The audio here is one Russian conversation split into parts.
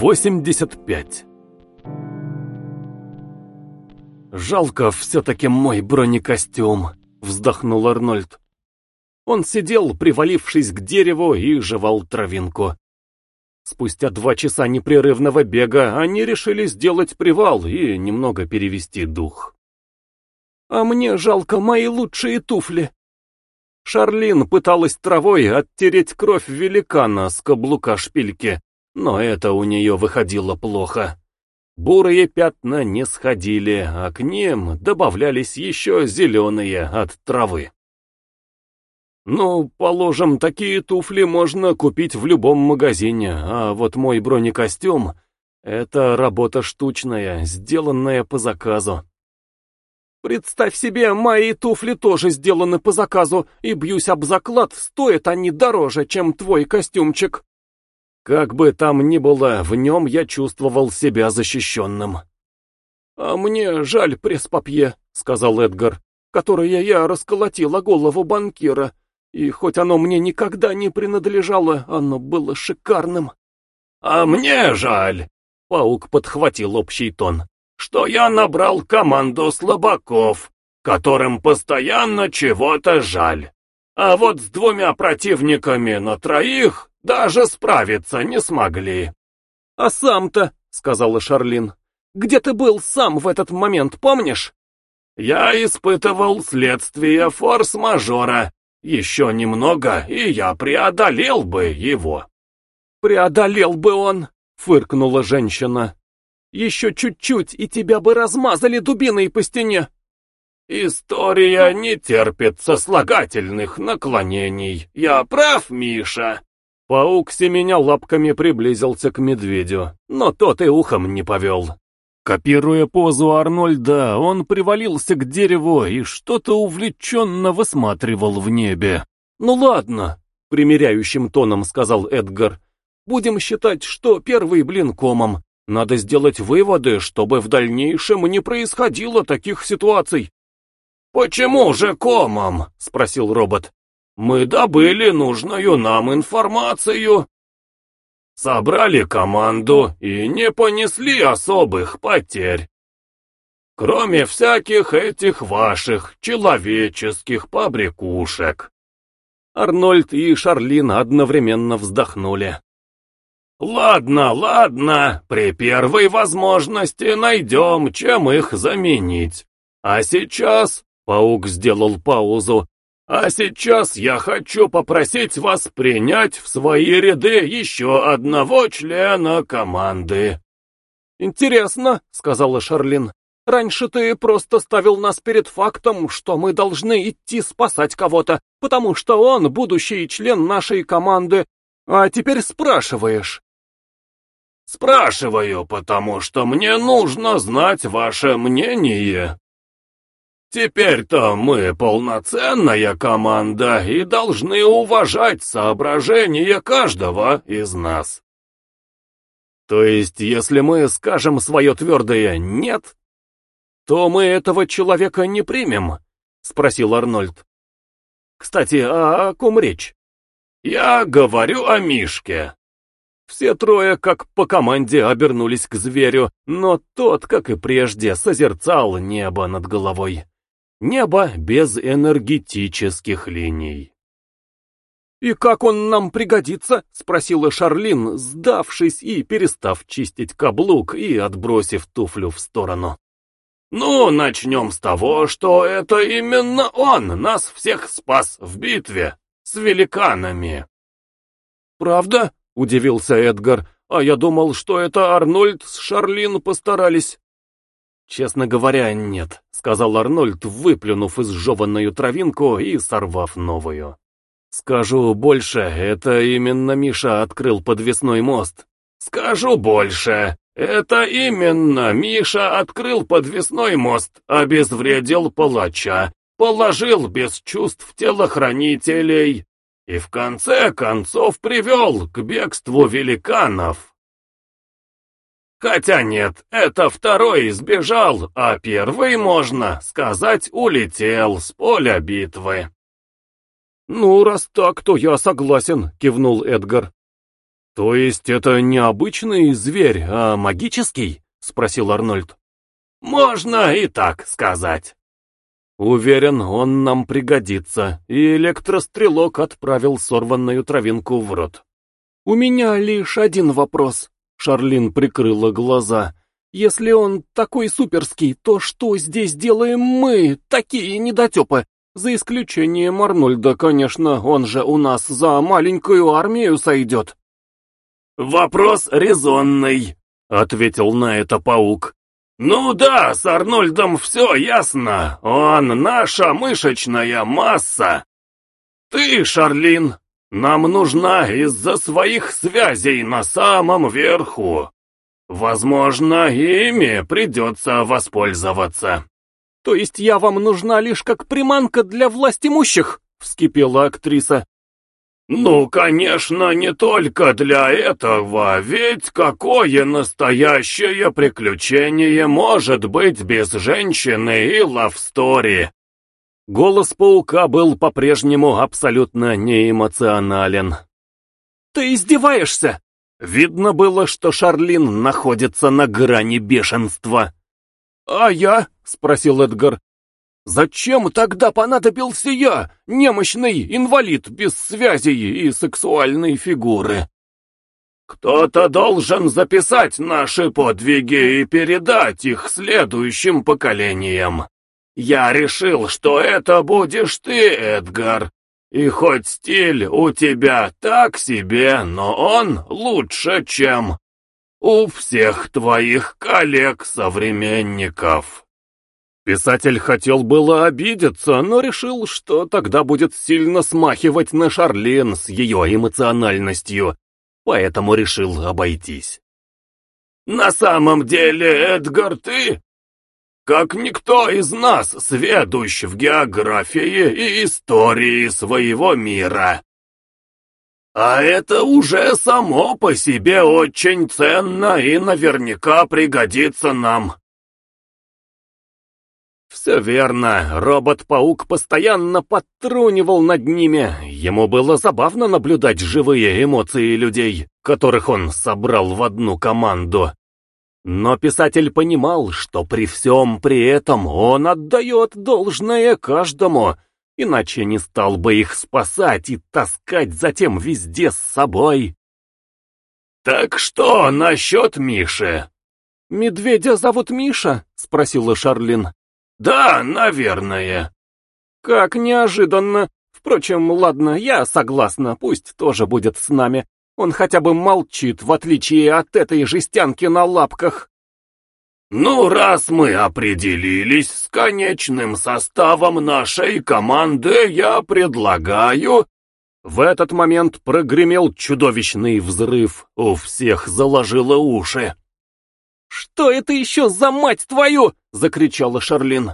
85 «Жалко все-таки мой бронекостюм», — вздохнул Арнольд. Он сидел, привалившись к дереву, и жевал травинку. Спустя два часа непрерывного бега они решили сделать привал и немного перевести дух. «А мне жалко мои лучшие туфли». Шарлин пыталась травой оттереть кровь великана с каблука шпильки, но это у нее выходило плохо. Бурые пятна не сходили, а к ним добавлялись еще зеленые от травы. Ну, положим, такие туфли можно купить в любом магазине, а вот мой бронекостюм — это работа штучная, сделанная по заказу. Представь себе, мои туфли тоже сделаны по заказу, и бьюсь об заклад, стоят они дороже, чем твой костюмчик. Как бы там ни было, в нем я чувствовал себя защищенным. «А мне жаль пресс-папье», — сказал Эдгар, «которое я расколотила голову банкира, и хоть оно мне никогда не принадлежало, оно было шикарным». «А мне жаль», — паук подхватил общий тон, «что я набрал команду слабаков, которым постоянно чего-то жаль. А вот с двумя противниками на троих даже справиться не смогли. — А сам-то, — сказала Шарлин, — где ты был сам в этот момент, помнишь? — Я испытывал следствие форс-мажора. Еще немного, и я преодолел бы его. — Преодолел бы он, — фыркнула женщина. — Еще чуть-чуть, и тебя бы размазали дубиной по стене. История не терпит сослагательных наклонений. Я прав, Миша? Паук семеня лапками приблизился к медведю, но тот и ухом не повел. Копируя позу Арнольда, он привалился к дереву и что-то увлеченно высматривал в небе. «Ну ладно», — примиряющим тоном сказал Эдгар, — «будем считать, что первый блин комом. Надо сделать выводы, чтобы в дальнейшем не происходило таких ситуаций». «Почему же комом?» — спросил робот. Мы добыли нужную нам информацию, собрали команду и не понесли особых потерь. Кроме всяких этих ваших человеческих побрякушек. Арнольд и Шарлин одновременно вздохнули. «Ладно, ладно, при первой возможности найдем, чем их заменить. А сейчас...» — паук сделал паузу. А сейчас я хочу попросить вас принять в свои ряды еще одного члена команды. Интересно, сказала Шарлин. Раньше ты просто ставил нас перед фактом, что мы должны идти спасать кого-то, потому что он будущий член нашей команды, а теперь спрашиваешь. Спрашиваю, потому что мне нужно знать ваше мнение. Теперь-то мы полноценная команда и должны уважать соображения каждого из нас. То есть, если мы скажем свое твердое «нет», то мы этого человека не примем? Спросил Арнольд. Кстати, а о ком речь? Я говорю о Мишке. Все трое, как по команде, обернулись к зверю, но тот, как и прежде, созерцал небо над головой. Небо без энергетических линий. «И как он нам пригодится?» — спросила Шарлин, сдавшись и перестав чистить каблук и отбросив туфлю в сторону. «Ну, начнем с того, что это именно он нас всех спас в битве с великанами». «Правда?» — удивился Эдгар. «А я думал, что это Арнольд с Шарлин постарались». «Честно говоря, нет», — сказал Арнольд, выплюнув изжеванную травинку и сорвав новую. «Скажу больше, это именно Миша открыл подвесной мост». «Скажу больше, это именно Миша открыл подвесной мост, обезвредил палача, положил без чувств телохранителей и в конце концов привел к бегству великанов». Хотя нет, это второй сбежал, а первый, можно сказать, улетел с поля битвы. «Ну, раз так, то я согласен», — кивнул Эдгар. То есть это не обычный зверь, а магический? Спросил Арнольд. Можно и так сказать. Уверен, он нам пригодится, и электрострелок отправил сорванную травинку в рот. «У меня лишь один вопрос», — Шарлин прикрыла глаза. «Если он такой суперский, то что здесь делаем мы, такие недотепы? За исключением Арнольда, конечно, он же у нас за маленькую армию сойдет». «Вопрос резонный», — ответил на это паук. «Ну да, с Арнольдом все ясно. Он наша мышечная масса. Ты, Шарлин, нам нужна из-за своих связей на самом верху. Возможно, ими придется воспользоваться». «То есть я вам нужна лишь как приманка для власть имущих?» — вскипела актриса. «Ну, конечно, не только для этого, ведь какое настоящее приключение может быть без женщины и лавстори?» Голос паука был по-прежнему абсолютно неэмоционален. «Ты издеваешься?» Видно было, что Шарлин находится на грани бешенства. «А я?» — спросил Эдгар. Зачем тогда понадобился я, немощный инвалид без связей и сексуальной фигуры? Кто-то должен записать наши подвиги и передать их следующим поколениям. Я решил, что это будешь ты, Эдгар. И хоть стиль у тебя так себе, но он лучше, чем у всех твоих коллег-современников. Писатель хотел было обидеться, но решил, что тогда будет сильно смахивать на Шарлин с ее эмоциональностью, поэтому решил обойтись. «На самом деле, Эдгар, ты, как никто из нас, сведущ в географии и истории своего мира. А это уже само по себе очень ценно и наверняка пригодится нам». Все верно, робот-паук постоянно подтрунивал над ними. Ему было забавно наблюдать живые эмоции людей, которых он собрал в одну команду. Но писатель понимал, что при всем при этом он отдает должное каждому, иначе не стал бы их спасать и таскать затем везде с собой. «Так что насчет Миши?» «Медведя зовут Миша?» — спросила Шарлин. «Да, наверное». «Как неожиданно. Впрочем, ладно, я согласна, пусть тоже будет с нами. Он хотя бы молчит, в отличие от этой жестянки на лапках». «Ну, раз мы определились с конечным составом нашей команды, я предлагаю...» В этот момент прогремел чудовищный взрыв, у всех заложило уши. «Что это еще за мать твою?» — закричала Шарлин.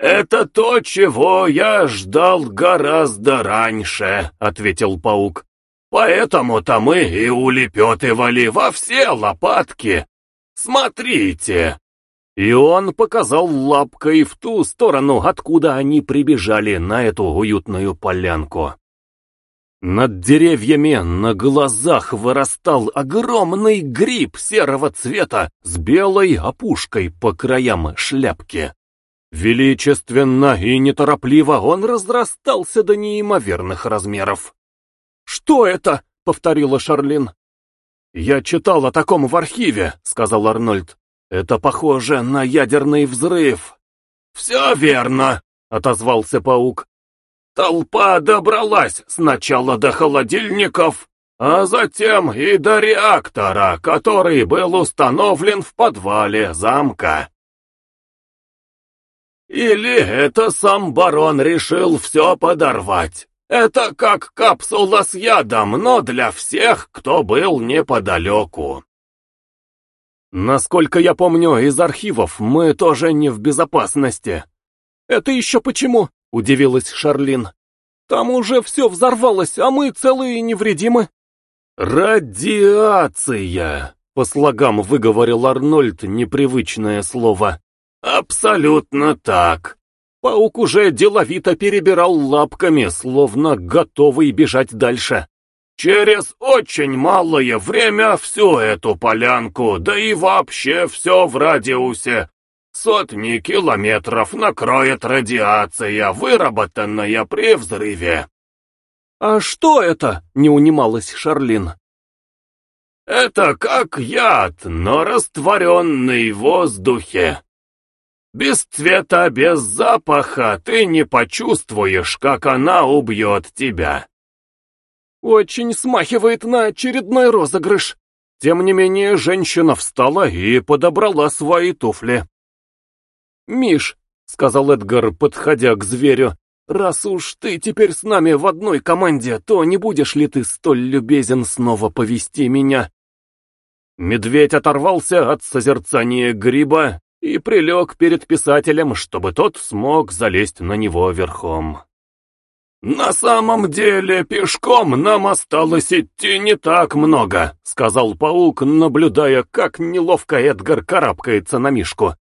«Это то, чего я ждал гораздо раньше», — ответил паук. «Поэтому-то мы и улепетывали во все лопатки. Смотрите!» И он показал лапкой в ту сторону, откуда они прибежали на эту уютную полянку. Над деревьями на глазах вырастал огромный гриб серого цвета с белой опушкой по краям шляпки. Величественно и неторопливо он разрастался до неимоверных размеров. «Что это?» — повторила Шарлин. «Я читал о таком в архиве», — сказал Арнольд. «Это похоже на ядерный взрыв». «Все верно», — отозвался паук. Толпа добралась сначала до холодильников, а затем и до реактора, который был установлен в подвале замка. Или это сам барон решил все подорвать? Это как капсула с ядом, но для всех, кто был неподалеку. Насколько я помню из архивов, мы тоже не в безопасности. Это еще почему? Удивилась Шарлин. Там уже все взорвалось, а мы целые и невредимы. Радиация, по слогам выговорил Арнольд непривычное слово. Абсолютно так. Паук уже деловито перебирал лапками, словно готовый бежать дальше. Через очень малое время всю эту полянку, да и вообще все в радиусе, сотни километров накроет радиация, выработанная при взрыве. «А что это?» — не унималась Шарлин. «Это как яд, но растворенный в воздухе. Без цвета, без запаха ты не почувствуешь, как она убьет тебя». Очень смахивает на очередной розыгрыш. Тем не менее, женщина встала и подобрала свои туфли. «Миш», — сказал Эдгар, подходя к зверю, — «раз уж ты теперь с нами в одной команде, то не будешь ли ты столь любезен снова повести меня?» Медведь оторвался от созерцания гриба и прилег перед писателем, чтобы тот смог залезть на него верхом. «На самом деле, пешком нам осталось идти не так много», — сказал паук, наблюдая, как неловко Эдгар карабкается на Мишку.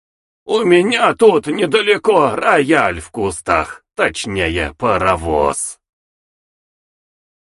«У меня тут недалеко рояль в кустах, точнее, паровоз».